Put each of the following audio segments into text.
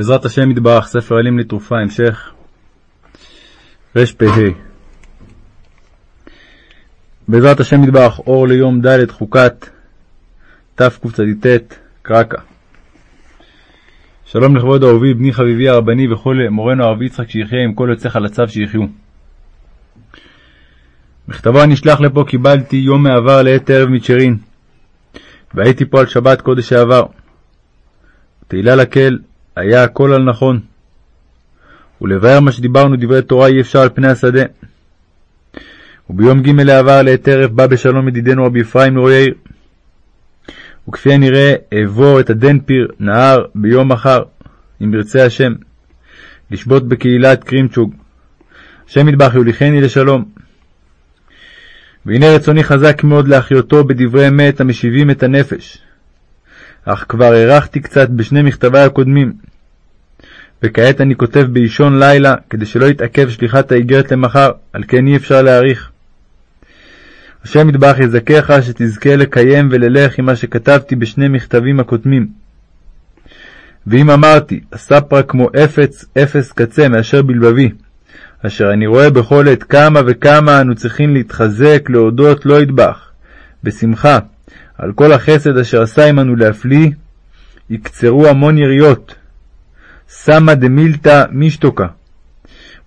בעזרת השם יתברך, ספר עלים לתרופה, המשך רפ"ה בעזרת השם יתברך, אור ליום ד' חוקת תקצ"ט קרקע שלום לכבוד אהובי, בני חביבי הרבני וכל מורנו הרב יצחק שיחיה עם כל יוצא חלציו שיחיו. מכתבו הנשלח לפה קיבלתי יום מעבר לעת ערב מצ'רין, והייתי פה על שבת קודש שעבר. תהילה לקהל, היה הכל על נכון. ולבאר מה שדיברנו דברי תורה אי אפשר על פני השדה. וביום ג' לעבר לעת ערב בא בשלום ידידנו רבי אפרים מרועי העיר. וכפי הנראה אעבור את הדנפיר נהר ביום מחר, אם ירצה השם, לשבות בקהילת קרימצ'וג. השם ידבח יוליכני לשלום. והנה רצוני חזק מאוד להחיותו בדברי אמת המשיבים את הנפש. אך כבר הארכתי קצת בשני מכתבי הקודמים, וכעת אני כותב באישון לילה, כדי שלא יתעכב שליחת האיגרת למחר, על כן אי אפשר להאריך. השם ידבח יזכך שתזכה לקיים וללך עם מה שכתבתי בשני מכתבים הקודמים. ואם אמרתי, הספרה כמו אפץ אפס קצה מאשר בלבבי, אשר אני רואה בכל עת כמה וכמה אנו צריכים להתחזק, להודות, לא ידבח, בשמחה, על כל החסד אשר עשה עמנו להפליא, יקצרו המון יריות. סמא דמילתא מישתוקה.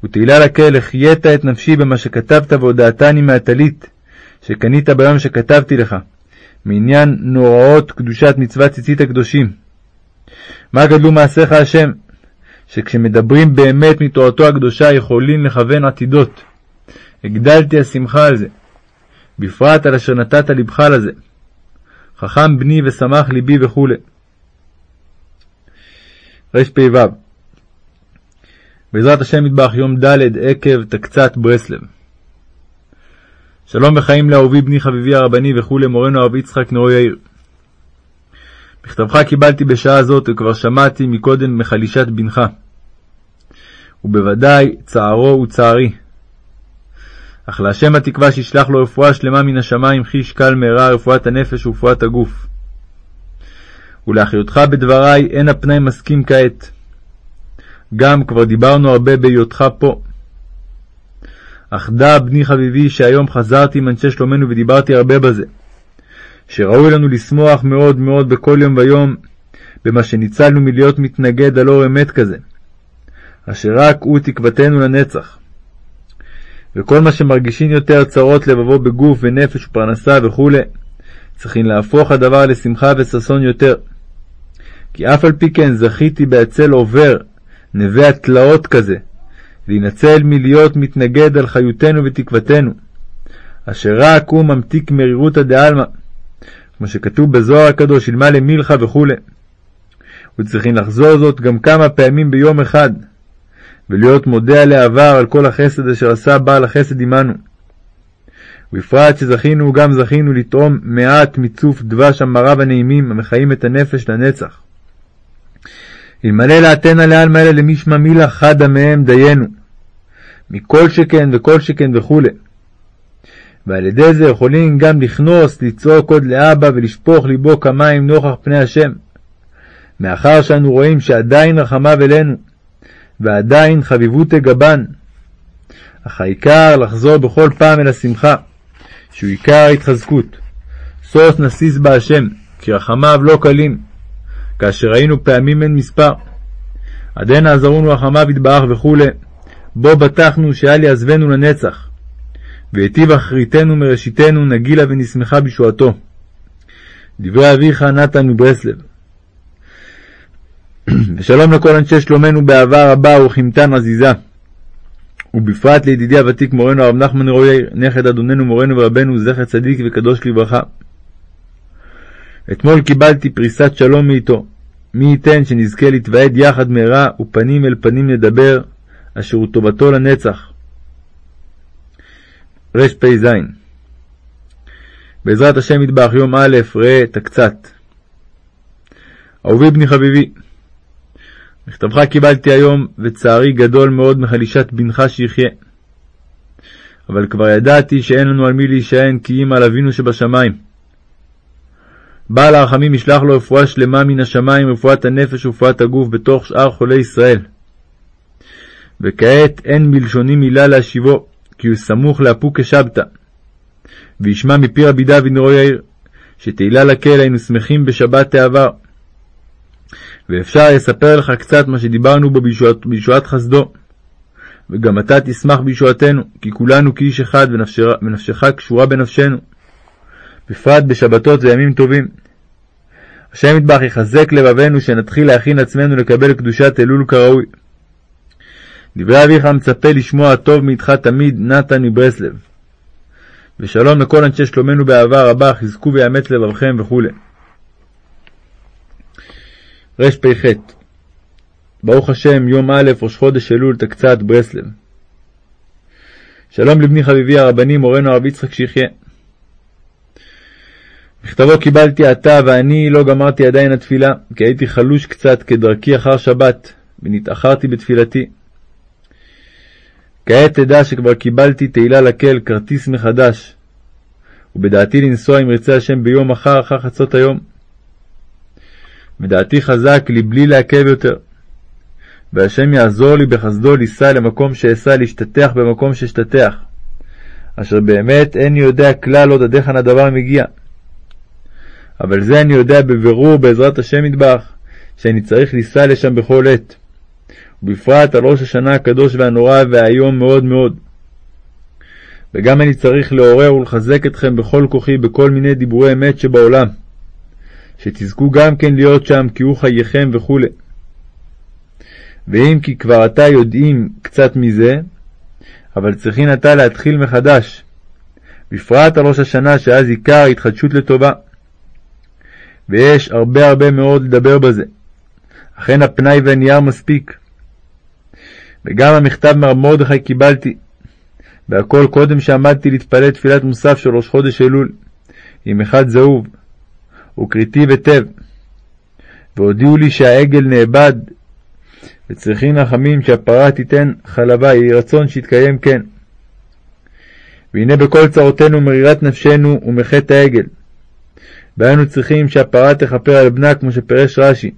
ותהילה לקהל החיית את נפשי במה שכתבת והודעתני מהטלית, שקנית ביום שכתבתי לך, מעניין נוראות קדושת מצוות ציצית הקדושים. מה גדלו מעשיך השם? שכשמדברים באמת מתורתו הקדושה יכולים לכוון עתידות. הגדלתי השמחה על זה, בפרט על אשר נתת לבך לזה. חכם בני ושמח ליבי וכו'. רפ"ו בעזרת השם מטבח יום ד' עקב תקצת ברסלב. שלום וחיים לאהובי בני חביבי הרבני וכולי מורנו הרב יצחק נאו יאיר. מכתבך קיבלתי בשעה זאת וכבר שמעתי מקודם מחלישת בנך. ובוודאי צערו וצערי. אך להשם התקווה שישלח לו רפואה שלמה מן השמיים, חיש קל מהרה רפואת הנפש ורפואת הגוף. ולאחיותך בדברי אין הפנאי מסכים כעת. גם כבר דיברנו הרבה בהיותך פה. אך דע, בני חביבי, שהיום חזרתי עם אנשי שלומנו ודיברתי הרבה בזה. שראוי לנו לשמוח מאוד מאוד בכל יום ויום במה שניצלנו מלהיות מתנגד על אור אמת כזה, אשר רק הוא תקוותנו לנצח. וכל מה שמרגישים יותר צרות לבבו בגוף ונפש ופרנסה וכו', צריכים להפוך הדבר לשמחה וששון יותר. כי אף על פי כן זכיתי בהצל עובר, נווה התלאות כזה, להינצל מלהיות מתנגד על חיותנו ותקוותנו, אשר רק הוא ממתיק מרירותא דעלמא, כמו שכתוב בזוהר הקדוש, ילמה למילכה וכו'. וצריכים לחזור זאת גם כמה פעמים ביום אחד, ולהיות מודה על העבר על כל החסד אשר עשה בעל החסד עמנו. ובפרט שזכינו גם זכינו לתרום מעט מצוף דבש המרה והנעימים המחיים את הנפש לנצח. אלמלא לעתנה לעלמא אלה למשמע מילה חדה מהם דיינו, מכל שכן וכל שכן וכו'. ועל ידי זה יכולים גם לכנוס, לצעוק עוד לאבא ולשפוך ליבו כמים נוכח פני השם, מאחר שאנו רואים שעדיין רחמיו אלינו, ועדיין חביבות גבן. אך העיקר לחזור בכל פעם אל השמחה, שהוא עיקר ההתחזקות. סוס נסיס בהשם, כי רחמיו לא קלים, כאשר ראינו פעמים אין מספר. עדנה עזרונו רחמיו יתברך וכו', בו בטחנו שאל יעזבנו לנצח. והיטיב אחריתנו מראשיתנו, נגילה ונשמחה בישועתו. דברי אביך נתן מברסלב. ושלום לכל אנשי שלומנו באהבה רבה וכימתן עזיזה. ובפרט לידידי הוותיק מורנו הרב נחמן רועי, נכד אדוננו מורנו ורבנו זכר צדיק וקדוש לברכה. אתמול קיבלתי פריסת שלום מאיתו. מי ייתן שנזכה להתוועד יחד מהרה ופנים אל פנים לדבר, אשר הוא טובתו לנצח. רפ"ז בעזרת השם יטבח יום א' ראה תקצת. אהובי בני חביבי, מכתבך קיבלתי היום, וצערי גדול מאוד מחלישת בנך שיחיה. אבל כבר ידעתי שאין לנו על מי להישען כי אם על אבינו שבשמיים. בעל הרחמים ישלח לו רפואה שלמה מן השמיים, רפואת הנפש ורפואת הגוף, בתוך שאר חולי ישראל. וכעת אין מלשוני מילה להשיבו, כי הוא סמוך לאפוק כשבתא. וישמע מפי רבי דוד נרו יאיר, שתהילה לקהל היינו שמחים בשבת תעבר. ואפשר יספר לך קצת מה שדיברנו בו בישועת, בישועת חסדו. וגם אתה תשמח בישועתנו, כי כולנו כאיש אחד ונפשך, ונפשך קשורה בנפשנו. בפרט בשבתות וימים טובים. השם יטבח יחזק לבבינו שנתחיל להכין עצמנו לקבל קדושת אלול כראוי. דברי אביך מצפה לשמוע הטוב מאיתך תמיד, נתן מברסלב. ושלום לכל אנשי שלומנו באהבה רבה, חזקו ויאמץ לבבכם וכו'. רפ"ח ברוך השם, יום א', ראש חודש אלול, תקצת ברסלב. שלום לבני חביבי הרבני, מורנו הרב יצחק שיחיה. מכתבו קיבלתי עתה, ואני לא גמרתי עדיין התפילה, כי הייתי חלוש קצת כדרכי אחר שבת, ונתאחרתי בתפילתי. כעת תדע שכבר קיבלתי תהילה לקל, כרטיס מחדש, ובדעתי לנסוע אם ירצה השם ביום מחר אחר חצות היום. ודעתי חזק לי בלי לעכב יותר. והשם יעזור לי בחסדו ליסע למקום שאסע להשתטח במקום שאשתטח, אשר באמת איני יודע כלל עוד עד היכן הדבר מגיע. אבל זה אני יודע בבירור בעזרת השם ידבח, שאני צריך לנסוע לשם בכל עת, ובפרט על ראש השנה הקדוש והנורא והאיום מאוד מאוד. וגם אני צריך לעורר ולחזק אתכם בכל כוחי בכל מיני דיבורי אמת שבעולם, שתזכו גם כן להיות שם כי הוא חייכם וכו'. ואם כי כבר עתה יודעים קצת מזה, אבל צריכין עתה להתחיל מחדש, בפרט על ראש השנה שאז עיקר התחדשות לטובה. ויש הרבה הרבה מאוד לדבר בזה. אכן הפנאי והנייר מספיק. וגם המכתב מר מרדכי קיבלתי, והכל קודם שעמדתי להתפלל תפילת מוסף של ראש חודש אלול, עם אחד זהוב, וקריטי וטב. והודיעו לי שהעגל נאבד, וצריכים רחמים שהפרה תיתן חלבה, יהי רצון שיתקיים כן. והנה בכל צרותינו מרירת נפשנו ומחטא העגל. והיינו צריכים שהפרה תכפר על בנה כמו שפירש רש"י.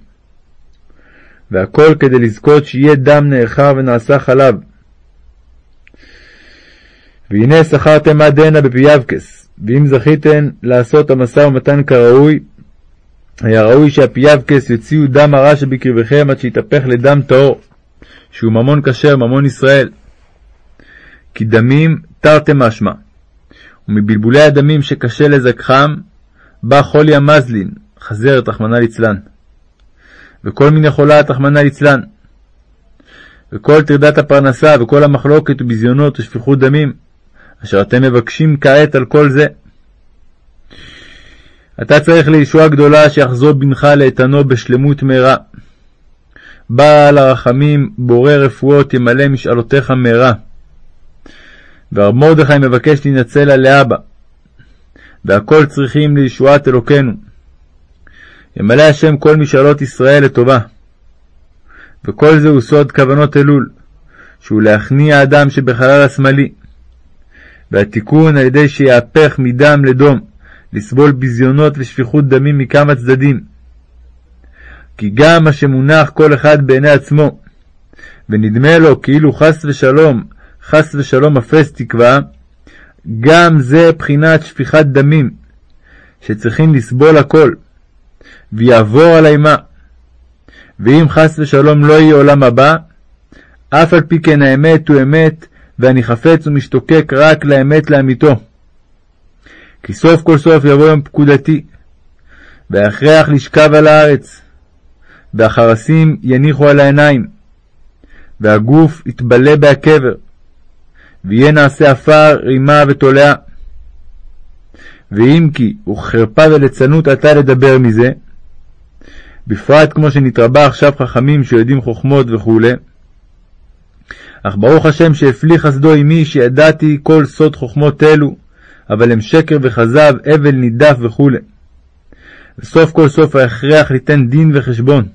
והכל כדי לזכות שיהיה דם נאחר ונעשה חלב. והנה שסחרתם עד הנה בפיאבקס, ואם זכיתם לעשות המשא ומתן כראוי, היה ראוי שהפיאבקס יוציאו דם הרע שבקרבכם עד שיתהפך לדם טהור, שהוא ממון כשר, ממון ישראל. כי דמים תרתי משמע, ומבלבולי הדמים שקשה לזככם, בא חולי המאזלין, חזרת, רחמנא ליצלן. וכל מיני חולאת, רחמנא ליצלן. וכל טרדת הפרנסה, וכל המחלוקת וביזיונות ושפיכות דמים, אשר אתם מבקשים כעת על כל זה. אתה צריך לישועה גדולה שיחזור בנך לאיתנו בשלמות מהרה. בעל הרחמים, בורא רפואות, ימלא משאלותיך מהרה. והרב מרדכי מבקש להינצל על לאבא, והכל צריכים לישועת אלוקינו. ימלא השם כל משאלות ישראל לטובה. וכל זה הוא סוד כוונות אלול, שהוא להכניע האדם שבחלל השמאלי. והתיקון על ידי שיהפך מדם לדום, לסבול ביזיונות ושפיכות דמים מכמה צדדים. כי גם מה שמונח כל אחד בעיני עצמו, ונדמה לו כאילו חס ושלום, חס ושלום אפס תקווה, גם זה בחינת שפיכת דמים, שצריכים לסבול הכל, ויעבור על אימה. ואם חס ושלום לא יהיה עולם הבא, אף על פי כן האמת הוא אמת, ואני חפץ ומשתוקק רק לאמת לאמיתו. כי סוף כל סוף יבוא יום פקודתי, וההכרח לשכב על הארץ, והחרסים יניחו על העיניים, והגוף יתבלה בהקבר, ויהיה נעשה עפר, רימה ותולעה. ואם כי הוא חרפה וליצנות עתה לדבר מזה, בפרט כמו שנתרבה עכשיו חכמים שיודעים חוכמות וכו', אך ברוך השם שהפליא חסדו עמי שידעתי כל סוד חוכמות אלו, אבל הם שקר וכזב, אבל נידף וכו'. וסוף כל סוף ההכרח ליתן דין וחשבון.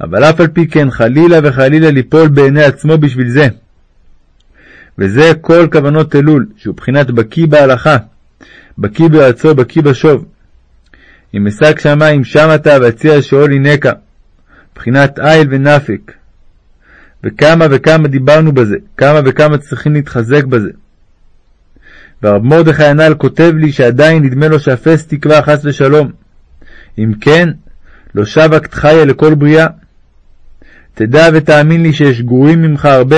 אבל אף על פי כן חלילה וחלילה ליפול בעיני עצמו בשביל זה. וזה כל כוונות אלול, שהוא בחינת בקיא בהלכה, בקיא ביועצו, בקיא בשוב. אם אשג שמים שם אתה ואציע שאול הינקה, בחינת איל ונפק. וכמה וכמה דיברנו בזה, כמה וכמה צריכים להתחזק בזה. והרב מרדכי הנ"ל כותב לי שעדיין נדמה לו שאפס תקווה חס ושלום. אם כן, לא שבקת חיה לכל בריאה. תדע ותאמין לי שיש גרועים ממך הרבה,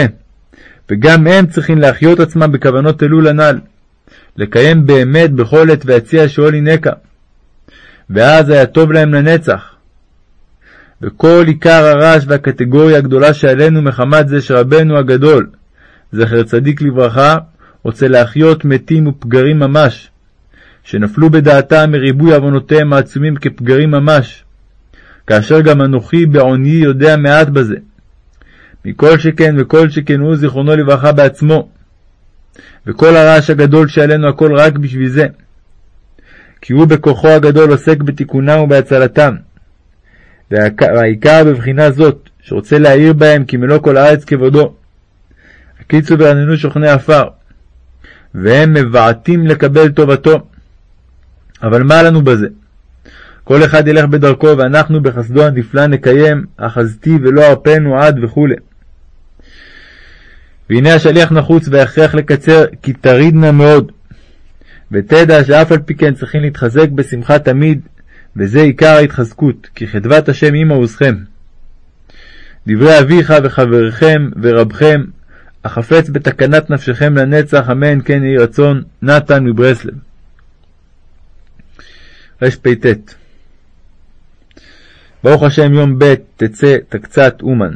וגם הם צריכים להחיות עצמם בכוונות אלול הנ"ל, לקיים באמת בכל עת ויציע שאול הינקה. ואז היה טוב להם לנצח. וכל עיקר הרעש והקטגוריה הגדולה שעלינו מחמת זה שרבנו הגדול, זכר צדיק לברכה, רוצה להחיות מתים ופגרים ממש, שנפלו בדעתם מריבוי עוונותיהם העצומים כפגרים ממש, כאשר גם אנוכי בעוני יודע מעט בזה. מכל שכן וכל שכן הוא זיכרונו לברכה בעצמו. וכל הרעש הגדול שעלינו הכל רק בשביל זה. כי הוא בכוחו הגדול עוסק בתיקונם ובהצלתם. והעיקר בבחינה זאת, שרוצה להאיר בהם כי מלוא כל הארץ כבודו. הקיצו ורננו שוכני עפר, והם מבעטים לקבל טובתו. אבל מה לנו בזה? כל אחד ילך בדרכו, ואנחנו בחסדו הנפלא נקיים, אחזתי ולא ארפנו עד וכו'. והנה השליח נחוץ והכרח לקצר, כי תרידנה מאוד. ותדע שאף על פי כן צריכים להתחזק בשמחה תמיד, וזה עיקר ההתחזקות, כי חדבת השם עמה עוזכם. דברי אביך וחברכם ורבכם, החפץ בתקנת נפשכם לנצח, אמן כן יהי רצון, נתן מברסלב. רפ"ט ברוך השם יום ב' תצא תקצת אומן.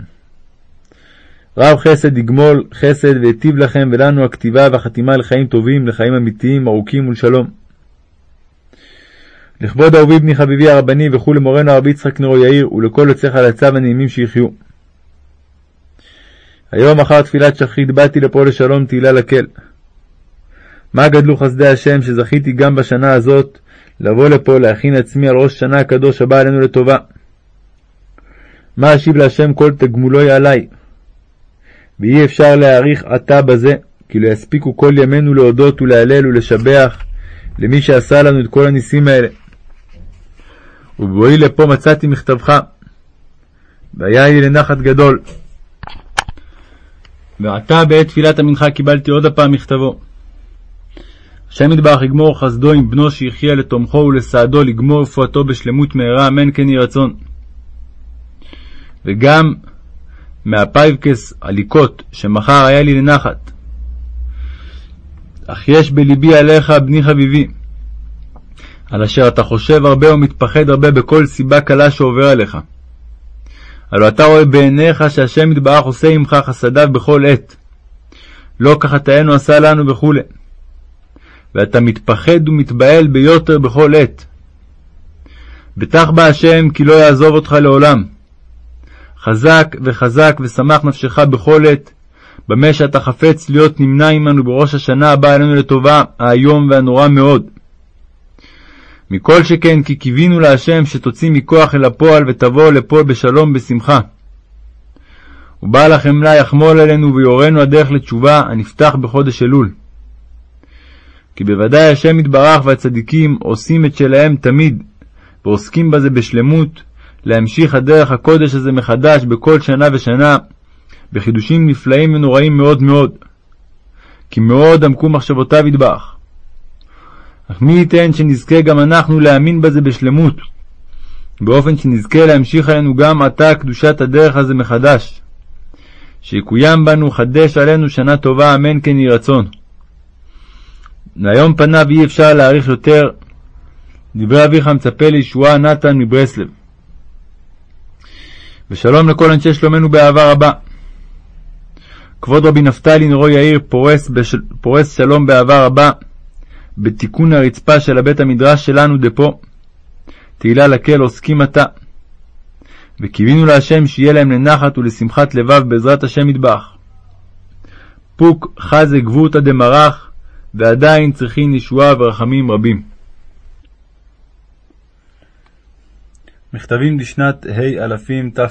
רב חסד יגמול חסד והיטיב לכם ולנו הכתיבה והחתימה לחיים טובים, לחיים אמיתיים, ארוכים ולשלום. לכבוד אהובי בני חביבי הרבני וכו' למורנו הרב יצחק נרו יאיר ולכל יוצאי חלציו הנעימים שיחיו. היום אחר תפילת שחרית באתי לפה לשלום תהילה לקל. מה גדלו חסדי השם שזכיתי גם בשנה הזאת לבוא לפה להכין עצמי על ראש שנה הקדוש הבא עלינו לטובה. מה אשיב להשם כל תגמולוי עלי? ואי אפשר להעריך עתה בזה, כי לא יספיקו כל ימינו להודות ולהלל ולשבח למי שעשה לנו את כל הניסים האלה. ובואי לפה מצאתי מכתבך, והיה לי לנחת גדול. ועתה בעת תפילת המנחה קיבלתי עוד הפעם מכתבו. השם יתברך יגמור חסדו עם בנו שיחיה לתומכו ולסעדו לגמור רפואתו בשלמות מהרה, אמן כן יהי רצון. וגם מהפיאבקס עלוקות שמכר היה לי לנחת. אך יש בלבי עליך, בני חביבי, על אשר אתה חושב הרבה ומתפחד הרבה בכל סיבה קלה שעובר עליך. הלא אתה רואה בעיניך שהשם יתברך עושה עמך חסדיו בכל עת. לא כחטאינו עשה לנו וכו'. ואתה מתפחד ומתבהל ביותר בכל עת. בטח בה השם כי לא יעזוב אותך לעולם. חזק וחזק ושמח נפשך בכל עת, במה שאתה חפץ להיות נמנה עמנו בראש השנה הבאה עלינו לטובה, האיום והנורא מאוד. מכל שכן כי קיווינו להשם שתוציא מכוח אל הפועל ותבוא לפה בשלום בשמחה. ובעל החמלה יחמול עלינו ויורנו הדרך לתשובה הנפתח בחודש אלול. כי בוודאי השם יתברך והצדיקים עושים את שלהם תמיד, ועוסקים בזה בשלמות, להמשיך הדרך הקודש הזה מחדש בכל שנה ושנה, בחידושים נפלאים ונוראים מאוד מאוד. כי מאוד עמקו מחשבותיו ידבח. אך מי ייתן שנזכה גם אנחנו להאמין בזה בשלמות, באופן שנזכה להמשיך עלינו גם עתה קדושת הדרך הזה מחדש. שיקוים בנו חדש עלינו שנה טובה, אמן כן יהי רצון. והיום פניו אי אפשר להאריך יותר. דברי אביך מצפה לישועה נתן מברסלב. ושלום לכל אנשי שלומנו באהבה רבה. כבוד רבי נפתלי נרו יאיר פורס, בשל, פורס שלום באהבה רבה בתיקון הרצפה של הבית המדרש שלנו דפו. תהילה לקל עוסקים עתה. וקיווינו להשם שיהיה להם לנחת ולשמחת לבב בעזרת השם ידבח. פוק חזה גבותא דמרח, ועדיין צריכים ישועה ורחמים רבים. מכתבים לשנת ה' אלפים תר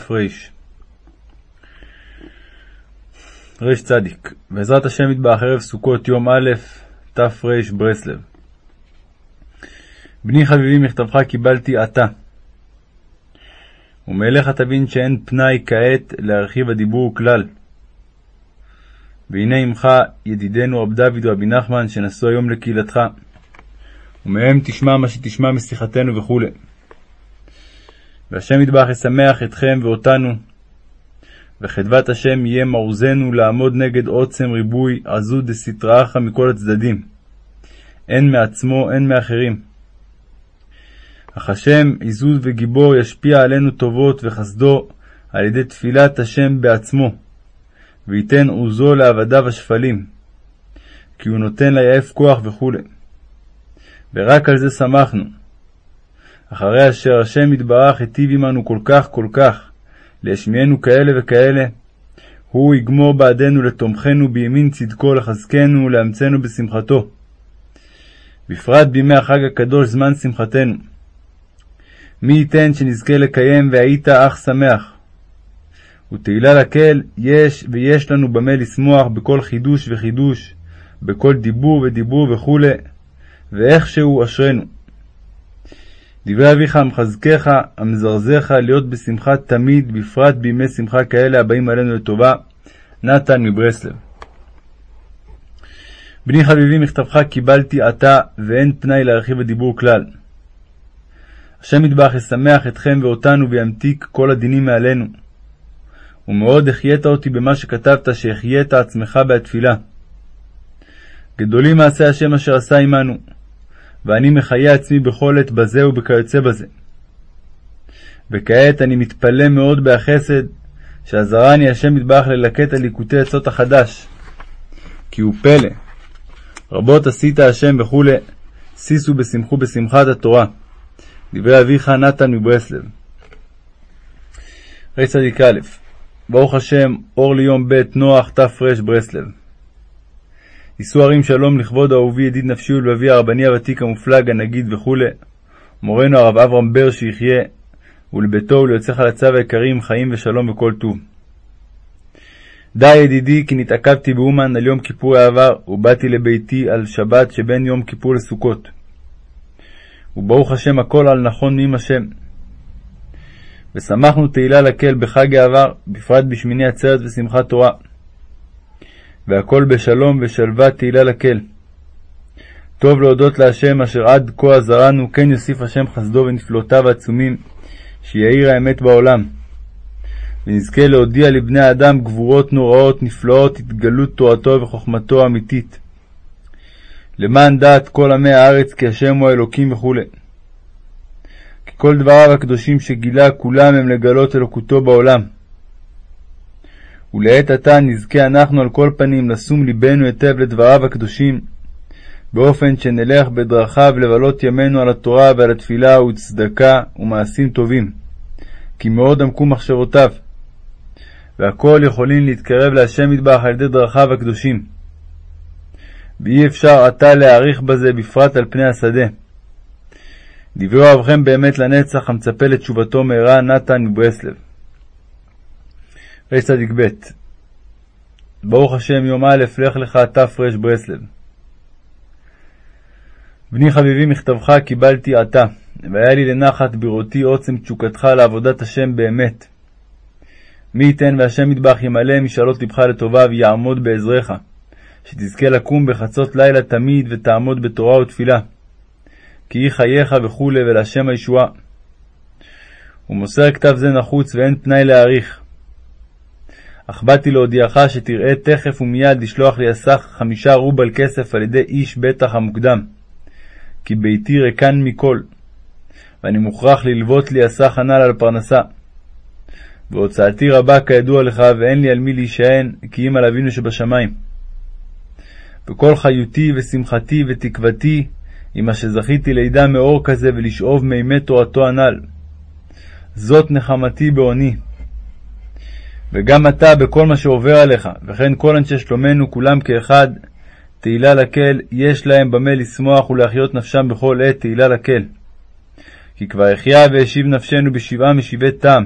רצ. בעזרת השם יתברך ערב סוכות יום א' תר ברסלב. בני חביבי מכתבך קיבלתי עתה. ומאליך תבין שאין פנאי כעת להרחיב הדיבור כלל. והנה עמך ידידנו רב דוד רבי נחמן שנסעו היום לקהילתך, ומהם תשמע מה שתשמע משיחתנו וכו'. והשם ידבח ישמח אתכם ואותנו, וחדבת השם יהיה מעוזנו לעמוד נגד עוצם ריבוי עזות דסתראך מכל הצדדים, הן מעצמו הן מאחרים. אך השם עזוז וגיבור ישפיע עלינו טובות וחסדו על ידי תפילת השם בעצמו, וייתן עוזו לעבדיו השפלים, כי הוא נותן ליעף כוח וכו'. ורק על זה שמחנו. אחרי אשר השם יתברך היטיב עמנו כל כך כל כך, להשמיענו כאלה וכאלה, הוא יגמור בעדנו לתומכנו בימין צדקו, לחזקנו ולאמצנו בשמחתו. בפרט בימי החג הקדוש זמן שמחתנו. מי ייתן שנזכה לקיים והיית אך שמח. ותהילה לקהל יש ויש לנו במה לשמוח בכל חידוש וחידוש, בכל דיבור ודיבור וכו', ואיכשהו אשרנו. דברי אביך המחזקך, המזרזך להיות בשמחה תמיד, בפרט בימי שמחה כאלה הבאים עלינו לטובה. נתן מברסלב. בני חביבי, מכתבך קיבלתי עתה, ואין פנאי להרחיב הדיבור כלל. השם ידבח ישמח אתכם ואותנו וימתיק כל הדינים מעלינו. ומאוד החיית אותי במה שכתבת, שהחיית עצמך בהתפילה. גדולים מעשי השם אשר עשה עמנו, ואני מחיה עצמי בכל עת בזה ובכיוצא בזה. וכעת אני מתפלא מאוד בהחסד, שעזרני השם יתברך ללקט על ליקוטי עצות החדש. כי הוא פלא. רבות עשית השם וכולי, שישו בשמחו בשמחת התורה. דברי אביך נתן מברסלב. רצ"א ברוך השם, אור ליום ב' נוח תר ברסלב. יישאו הרים שלום לכבוד אהובי ידיד נפשי ולבבי הרבני הוותיק המופלג, הנגיד וכו', מורנו הרב אברהם בר שיחיה, ולביתו וליוצאיך לצו היקרים חיים ושלום וכל טוב. די ידידי כי נתעכבתי באומן על יום כיפור העבר, ובאתי לביתי על שבת שבין יום כיפור לסוכות. וברוך השם הכל על נכון מעם השם. ושמחנו תהילה לקהל בחג העבר, בפרט בשמיני עצרת ושמחת תורה. והכל בשלום ושלווה תהילה לקהל. טוב להודות להשם אשר עד כה עזרנו, כן יוסיף השם חסדו ונפלאותיו העצומים, שיאיר האמת בעולם. ונזכה להודיע לבני האדם גבורות נוראות נפלאות התגלות תורתו וחוכמתו האמיתית. למען דעת כל עמי הארץ כי השם הוא האלוקים וכו'. כי כל דבריו הקדושים שגילה כולם הם לגלות אלוקותו בעולם. ולעת עתה נזכה אנחנו על כל פנים לשום ליבנו היטב לדבריו הקדושים, באופן שנלך בדרכיו לבלות ימינו על התורה ועל התפילה וצדקה ומעשים טובים, כי מאוד עמקו מחשבותיו, והכל יכולים להתקרב להשם מטבח על ידי דרכיו הקדושים. ואי אפשר עתה להעריך בזה בפרט על פני השדה. דברי אוהבכם באמת לנצח, המצפה לתשובתו מהרה, נתן מברסלב. רצ"ב ברוך השם יום א', לך לך תר ברסלב. בני חביבי מכתבך קיבלתי עתה, והיה לי לנחת בראותי עוצם תשוקתך לעבודת השם באמת. מי ייתן והשם יטבח ימלא משאלות לבך לטובה ויעמוד בעזרך, שתזכה לקום בחצות לילה תמיד ותעמוד בתורה ותפילה. כי היא חייך וכו' ולהשם הישועה. ומוסר כתב זה נחוץ ואין פנאי להעריך. אך באתי להודיעך שתראה תכף ומיד לשלוח לי הסך חמישה רובל כסף על ידי איש בטח המוקדם. כי ביתי ריקן מכל, ואני מוכרח ללוות לי הסך הנ"ל על פרנסה. והוצאתי רבה כידוע לך, ואין לי על מי להישען, כי אם על אבינו שבשמיים. וכל חיותי ושמחתי ותקוותי, עם מה שזכיתי לידע מאור כזה ולשאוב מימי תורתו הנ"ל. זאת נחמתי בעוני. וגם אתה בכל מה שעובר עליך, וכן כל אנשי שלומנו כולם כאחד, תהילה לקהל, יש להם במה לשמוח ולהחיות נפשם בכל עת תהילה לקהל. כי כבר החיה והשיב נפשנו בשבעה משיבי טעם,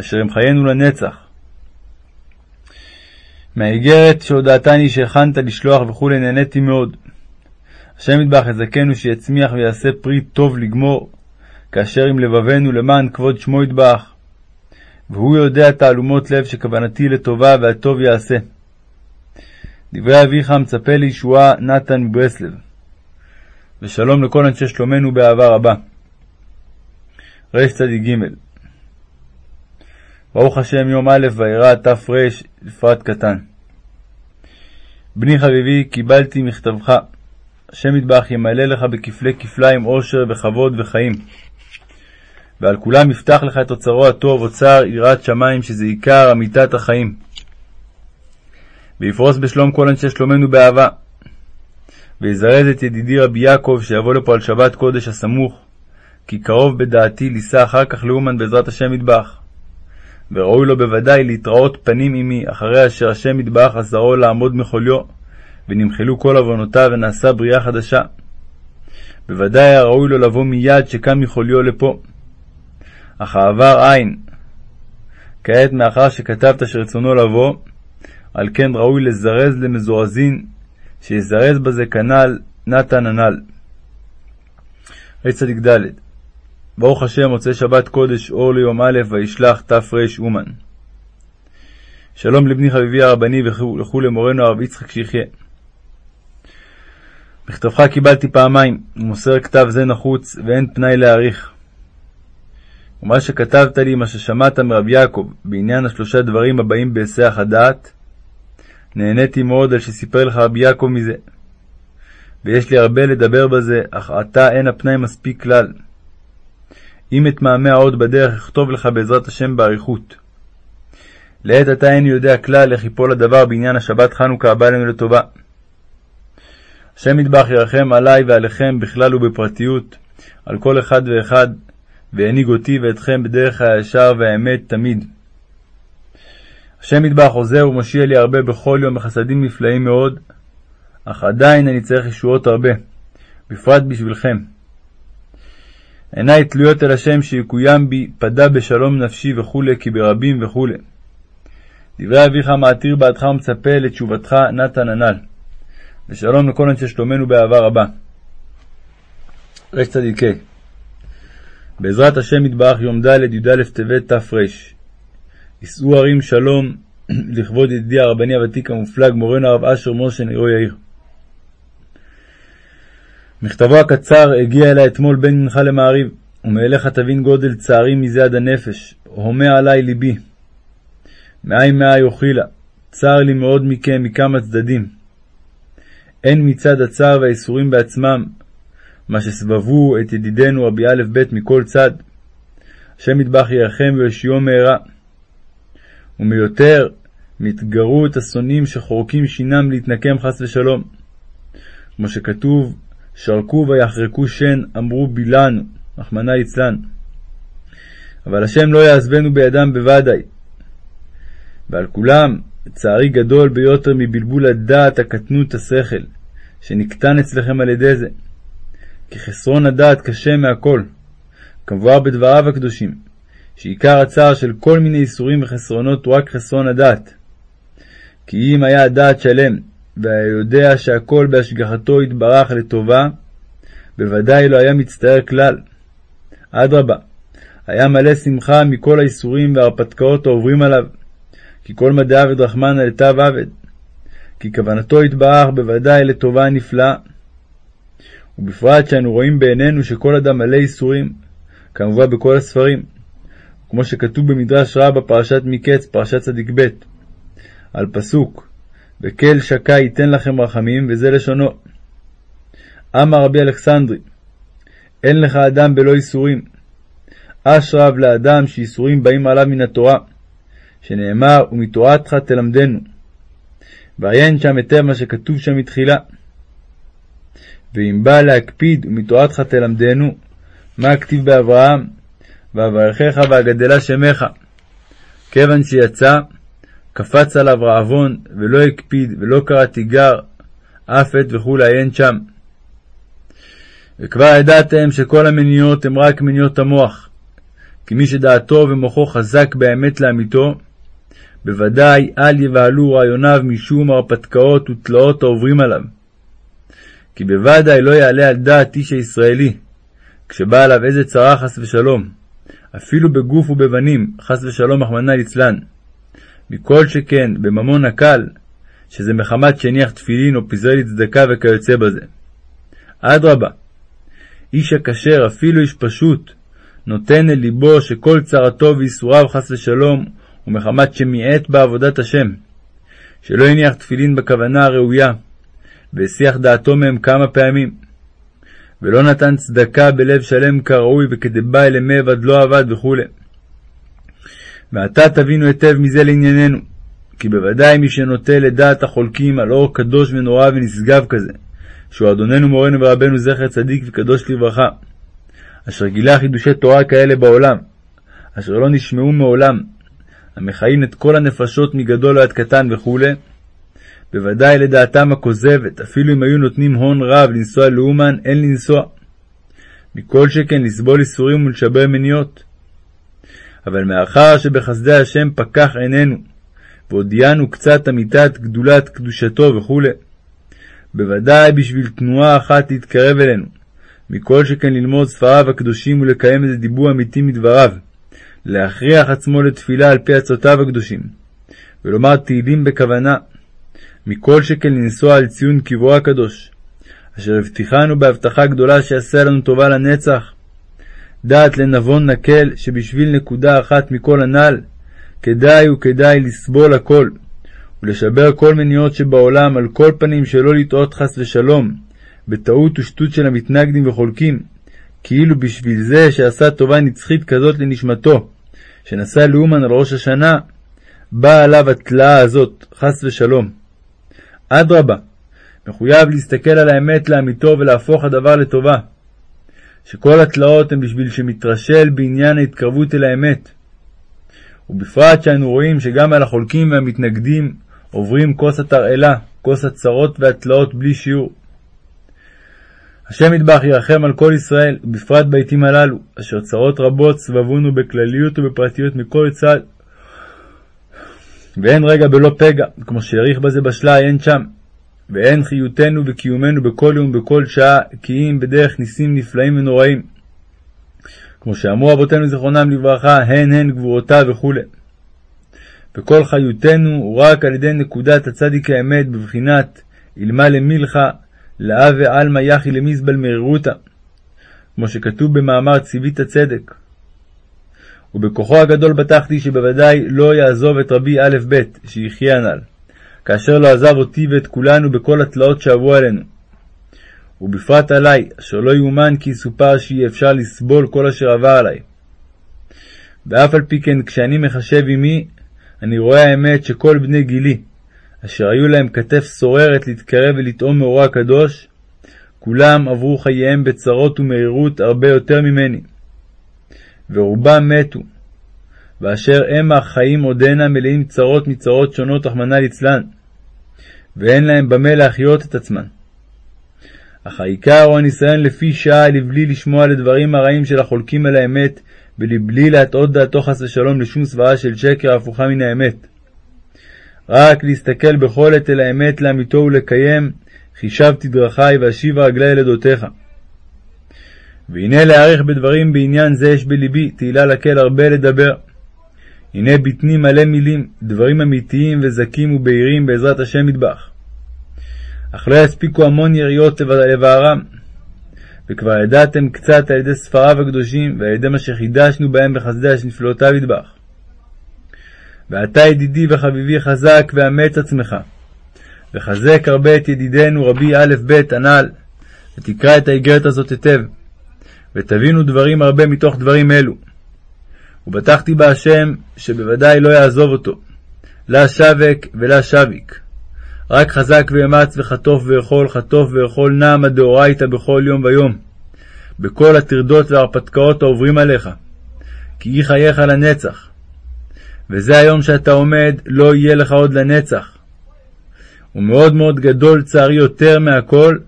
אשר הם חיינו לנצח. מהאיגרת שהודעתני שהכנת לשלוח וכולי נהניתי מאוד. השם ידבח יזכנו שיצמיח ויעשה פרי טוב לגמור, כאשר עם לבבנו למען כבוד שמו ידבח. והוא יודע תעלומות לב שכוונתי לטובה והטוב יעשה. דברי אביך מצפה לישועה נתן מברסלב. ושלום לכל אנשי שלומנו באהבה רבה. רצ"ג ברוך השם יום א' וירא תר לפרט קטן. בני חביבי, קיבלתי מכתבך. השם יטבח ימלא לך בכפלי כפליים עושר וכבוד וחיים. ועל כולם יפתח לך את אוצרו הטוב, אוצר יראת שמיים, שזה עיקר אמיתת החיים. ויפרוס בשלום כל אנשי שלומנו באהבה. ויזרז את ידידי רבי יעקב, שיבוא לפה על שבת קודש הסמוך, כי קרוב בדעתי לישא אחר כך לאומן בעזרת השם יטבח. וראוי לו בוודאי להתראות פנים עמי, אחרי אשר השם יטבח עזרו לעמוד מחוליו, ונמחלו כל עוונותיו, ונעשה בריאה חדשה. בוודאי היה ראוי לו לבוא מיד שקם מחוליו לפה. אך העבר אין. כעת מאחר שכתבת שרצונו לבוא, על כן ראוי לזרז למזורזין, שיזרז בזה כנ"ל נתן הנ"ל. רצ"ד ברוך השם מוצאי שבת קודש אור ליום א' וישלח תר אומן. שלום לבני חביבי הרבני וכו' למורנו הרב יצחק שיחיה. מכתבך קיבלתי פעמיים, ומוסר כתב זה נחוץ, ואין פנאי להאריך. ומה שכתבת לי, מה ששמעת מרב יעקב, בעניין השלושה דברים הבאים בהיסח הדעת, נהניתי מאוד על שסיפר לך רבי יעקב מזה. ויש לי הרבה לדבר בזה, אך עתה אין הפנאי מספיק כלל. אם אתמהמה עוד בדרך, אכתוב לך בעזרת השם באריכות. לעת עתה איני יודע כלל איך יפול הדבר בעניין השבת חנוכה הבא עלינו לטובה. השם ידבח ירחם עלי ועליכם בכלל ובפרטיות, על כל אחד ואחד, והנהיג אותי ואתכם בדרך הישר והאמת תמיד. השם ידבח עוזר ומושיע לי הרבה בכל יום בחסדים נפלאים מאוד, אך עדיין אני צריך ישועות הרבה, בפרט בשבילכם. עיניי תלויות אל השם שיקוים בי, פדה בשלום נפשי וכו', כי ברבים וכו'. דברי אביך מעתיר בעדך ומצפה לתשובתך נתן הנ"ל. ושלום לכל אנשי שלומנו באהבה רבה. רצ"ק בעזרת השם יתברך יום ד' י"א טבת תר יישאו הרים שלום לכבוד ידידי הרבני הוותיק המופלג מורנו הרב אשר משה נרו יאיר. מכתבו הקצר הגיע אלי אתמול בין מנחה למעריב, ומאליך תבין גודל צערי מזה עד הנפש, הומה עלי ליבי. מאי מאי אוכילה, צר לי מאוד מכם מכמה צדדים. הן מצד הצער והאיסורים בעצמם, מה שסבבו את ידידנו רבי א' ב' מכל צד. השם יטבח ירחם ויושיעו מהרה. ומיותר, מתגרו את השונאים שחורקים שינם להתנקם חס ושלום. כמו שכתוב, שרקו ויחרקו שן, אמרו בילן, רחמנא ליצלן. אבל השם לא יעזבנו בידם בוודאי. ועל כולם, צערי גדול ביותר מבלבול הדעת הקטנות השכל, שנקטן אצלכם על ידי זה. כי חסרון הדעת קשה מהכל, כמבואר בדבריו הקדושים, שעיקר הצער של כל מיני איסורים וחסרונות הוא רק חסרון הדעת. כי אם היה הדעת שלם, והיה יודע שהכל בהשגחתו יתברך לטובה, בוודאי לא היה מצטער כלל. אדרבה, היה מלא שמחה מכל האיסורים וההרפתקאות העוברים עליו, כי כל מדעי עבד רחמנא לתו עבד, כי כוונתו יתברך בוודאי לטובה נפלאה. ובפרט שאנו רואים בעינינו שכל אדם מלא ייסורים, כמובן בכל הספרים, כמו שכתוב במדרש רבה פרשת מקץ, פרשת צדיק ב', על פסוק וקל שקע ייתן לכם רחמים, וזה לשונו. אמר רבי אלכסנדרי, אין לך אדם בלא ייסורים. אשרב לאדם שייסורים באים עליו מן התורה, שנאמר, ומתורתך תלמדנו. ועיין שם היטב מה שכתוב שם מתחילה. ואם בא להקפיד ומתורתך תלמדנו, מה הכתיב באברהם? ואברכך ואגדלה שמך. כיוון שיצא, קפץ עליו רעבון, ולא הקפיד, ולא קרא תיגר, אף עת וכולי עיין שם. וכבר ידעתם שכל המניות הן רק מניות המוח, כי מי שדעתו ומוחו חזק באמת לאמיתו, בוודאי אל יבהלו רעיוניו משום הרפתקאות ותלאות העוברים עליו. כי בוודאי לא יעלה על דעת איש הישראלי, כשבא עליו איזה צרה חס ושלום, אפילו בגוף ובבנים, חס ושלום רחמנא ליצלן. מכל שכן בממון הקל, שזה מחמת שהניח תפילין או פזרי לצדקה וכיוצא בזה. אדרבה, איש הכשר, אפילו איש פשוט, נותן אל ליבו שכל צרתו וייסוריו חס ושלום, ומחמת שמיעט בעבודת השם, שלא הניח תפילין בכוונה הראויה, והסיח דעתו מהם כמה פעמים, ולא נתן צדקה בלב שלם כראוי וכדבא אל אמי עד לא עבד וכו'. ועתה תבינו היטב מזה לענייננו, כי בוודאי מי שנוטה לדעת החולקים על אור קדוש ונורא ונשגב כזה, שהוא אדוננו מורנו ורבנו זכר צדיק וקדוש לברכה, אשר גילה חידושי תורה כאלה בעולם, אשר לא נשמעו מעולם, המכהים את כל הנפשות מגדול ועד קטן וכו', בוודאי לדעתם הכוזבת, אפילו אם היו נותנים הון רב לנסוע לאומן, אין לנסוע. מכל שכן לסבול איסורים ולשבר מניות. אבל מאחר שבחסדי השם פקח עינינו, והודיענו קצת אמיתת גדולת קדושתו וכו', בוודאי בשביל תנועה אחת להתקרב אלינו, מכל שכן ללמוד ספריו הקדושים ולקיים איזה דיבור אמיתי מדבריו, להכריח עצמו לתפילה על פי עצותיו הקדושים, ולומר תהילים בכוונה, מכל שכן לנסוע על ציון קברו הקדוש, אשר הבטיחנו בהבטחה גדולה שיעשה לנו טובה לנצח. דעת לנבון נקל, שבשביל נקודה אחת מכל הנ"ל, כדאי וכדאי לסבול הכל, ולשבר כל מניעות שבעולם, על כל פנים שלא לטעות חס ושלום, בטעות ושטות של המתנגדים וחולקים, כאילו בשביל זה שעשה טובה נצחית כזאת לנשמתו, שנסע לאומן על ראש השנה, באה עליו התלאה הזאת, חס ושלום. אדרבה, מחויב להסתכל על האמת לאמיתו ולהפוך הדבר לטובה. שכל התלאות הן בשביל שמתרשל בעניין ההתקרבות אל האמת. ובפרט שאנו רואים שגם על החולקים והמתנגדים עוברים כוס התרעלה, כוס הצרות והתלאות בלי שיעור. השם ידבח ירחם על כל ישראל, ובפרט בעתים הללו, אשר צרות רבות סבבונו בכלליות ובפרטיות מכל צד. ואין רגע בלא פגע, כמו שהעריך בזה בשלה, אין שם. ואין חיותנו וקיומנו בכל יום ובכל שעה, כי אם בדרך ניסים נפלאים ונוראים. כמו שאמרו אבותינו זיכרונם לברכה, הן הן גבורותיו וכו'. וכל חיותנו הוא רק על ידי נקודת הצדיק האמת בבחינת אילמה למילכה, לאווה עלמא יחי למזבל מרירותא, כמו שכתוב במאמר ציווית הצדק. ובכוחו הגדול בטחתי שבוודאי לא יעזוב את רבי א' ב' שיחיה הנ"ל, כאשר לא עזב אותי ואת כולנו בכל התלאות שעברו עלינו. ובפרט עלי, אשר לא יאומן כי יסופר שיהיה אפשר לסבול כל אשר עבר עלי. ואף על פי כן, כשאני מחשב עמי, אני רואה האמת שכל בני גילי, אשר היו להם כתף סוררת להתקרב ולטעום מאורו הקדוש, כולם עברו חייהם בצרות ומרירות הרבה יותר ממני. ורובם מתו, ואשר הם החיים עודנה מלאים צרות מצרות שונות, רחמנא ליצלן, ואין להם במה להחיות את עצמן. אך העיקר הוא הניסיון לפי שעה לבלי לשמוע לדברים הרעים של החולקים על האמת, ולבלי להטעות דעתו חס ושלום לשום סברה של שקר הפוכה מן האמת. רק להסתכל בכל עת אל האמת לאמיתו ולקיים, חישבתי דרכי ואשיבה רגלי אל עדותיך. והנה להעריך בדברים בעניין זה יש בלבי, תהילה לקל הרבה לדבר. הנה בטני מלא מילים, דברים אמיתיים וזכים ובהירים בעזרת השם מטבח. אך לא יספיקו המון יריות לבערם. וכבר ידעתם קצת על ידי ספריו הקדושים ועל ידי מה שחידשנו בהם בחסדי נפלאותיו ידבח. ואתה ידידי וחביבי חזק ואמץ עצמך, וחזק הרבה את ידידנו רבי א' ב' הנ"ל, ותקרא את האיגרת הזאת היטב, ותבינו דברים הרבה מתוך דברים אלו. ובטחתי בהשם שבוודאי לא יעזוב אותו, לה שווק ולה שביק. רק חזק ואמץ וחטוף ואכול, חטוף ואכול נעמה דאורייתא בכל יום ויום, בכל הטרדות וההרפתקאות העוברים עליך, כי היא חייך לנצח. וזה היום שאתה עומד, לא יהיה לך עוד לנצח. ומאוד מאוד גדול צערי יותר מהכל,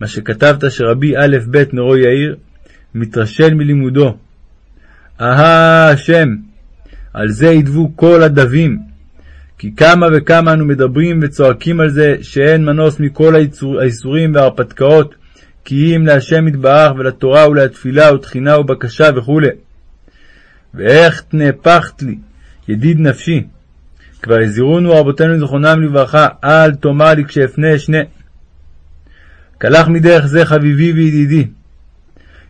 מה שכתבת שרבי א' ב' נרו יאיר, מתרשל מלימודו. אהה השם, על זה ידבו כל הדבים, כי כמה וכמה אנו מדברים וצועקים על זה שאין מנוס מכל האיסורים וההרפתקאות, כי אם להשם יתברך ולתורה ולתפילה ותחינה ובקשה וכו'. ואיך נהפכת לי, ידיד נפשי. כבר הזהירונו רבותינו זכרונם לברכה, אל תאמר לי כשאפנה אשנה. קלח מדרך זה חביבי וידידי.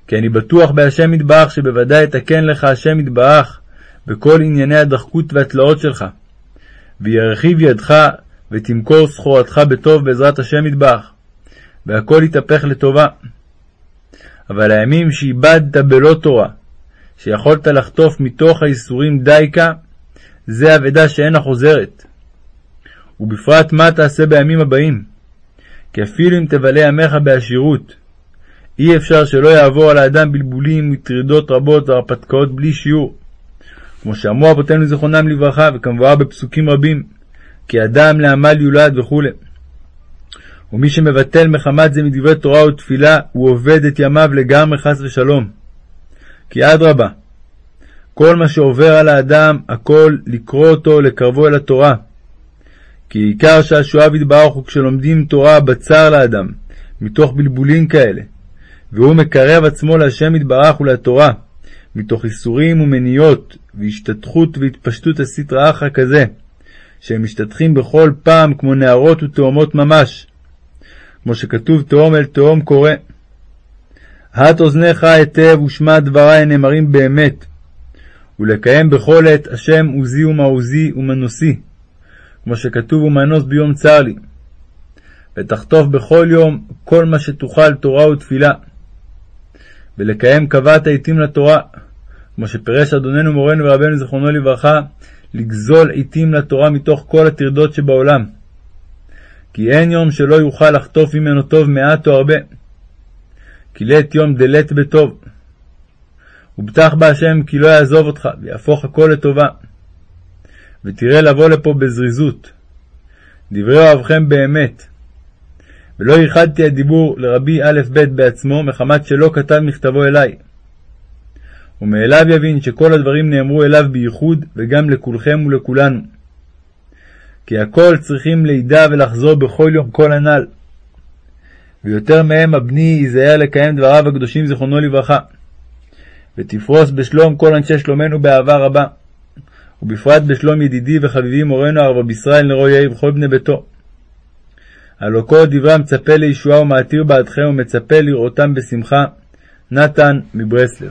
כי אני בטוח בהשם יתברך שבוודאי יתקן לך השם יתברך בכל ענייני הדחקות והתלאות שלך. וירחיב ידך ותמכור סחורתך בטוב בעזרת השם יתברך. והכל יתהפך לטובה. אבל הימים שאיבדת בלא תורה, שיכולת לחטוף מתוך האיסורים דייקה, זה אבדה שאינה חוזרת. ובפרט מה תעשה בימים הבאים? כי אפילו אם תבלה ימיך בעשירות, אי אפשר שלא יעבור על האדם בלבולים וטרידות רבות והרפתקאות בלי שיעור. כמו שאמרו אבותינו זיכרונם לברכה, וכמובן בפסוקים רבים, כי אדם לעמל יולד וכו'. ומי שמבטל מחמת זה מדברי תורה ותפילה, הוא עובד את ימיו לגמרי חס ושלום. כי אדרבה, כל מה שעובר על האדם, הכל לקרוא אותו, לקרבו אל התורה. כי עיקר שהשואב יתברך הוא כשלומדים תורה בצר לאדם, מתוך בלבולים כאלה, והוא מקרב עצמו להשם יתברך ולתורה, מתוך איסורים ומניעות, והשתתחות והתפשטות הסטרא אחרא כזה, שהם משתטחים בכל פעם כמו נערות ותאומות ממש, כמו שכתוב תהום אל תהום קורא. הט אוזניך היטב ושמע דברי הנאמרים באמת, ולקיים בכל עת השם עוזי ומעוזי ומנוסי, כמו שכתוב ומנוס ביום צר לי. ותחטוף בכל יום כל מה שתוכל תורה ותפילה. ולקיים קבעת עתים לתורה, כמו שפירש אדוננו מורנו ורבנו זיכרונו לברכה, לגזול עתים לתורה מתוך כל הטרדות שבעולם. כי אין יום שלא יוכל לחטוף ממנו טוב מעט או הרבה. כי לית יום דלת בטוב. ובטח בהשם כי לא יעזוב אותך, ויהפוך הכל לטובה. ותראה לבוא לפה בזריזות. דברי אוהבכם באמת. ולא ייחדתי הדיבור לרבי א' ב' בעצמו, מחמת שלא כתב מכתבו אלי. ומאליו יבין שכל הדברים נאמרו אליו בייחוד, וגם לכולכם ולכולנו. כי הכל צריכים לידע ולחזור בכל יום כל הנ"ל. ויותר מהם הבני ייזהר לקיים דבריו הקדושים זיכרונו לברכה. ותפרוס בשלום כל אנשי שלומנו באהבה רבה, ובפרט בשלום ידידי וחביבי מורנו הרב ישראל נרו יאיר וכל בני ביתו. הלא כל דברי המצפה לישועה ומעתיר בעדכם ומצפה לראותם בשמחה, נתן מברסלר